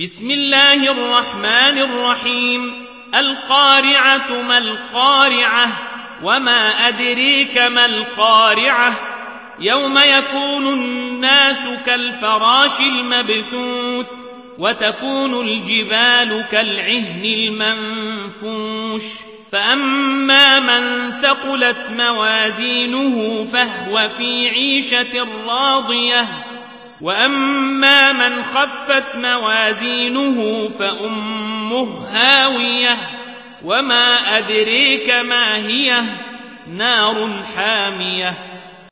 بسم الله الرحمن الرحيم. القارعة ما القارعة وما أدريك ما القارعة. يوم يكون الناس كالفراش المبثوث وتكون الجبال كالعهن المنفوش. فأما من ثقلت موازينه فهو في عيشة راضية. وأما من خفت موازينه فأمه هاوية وما أدريك ما هي نار حامية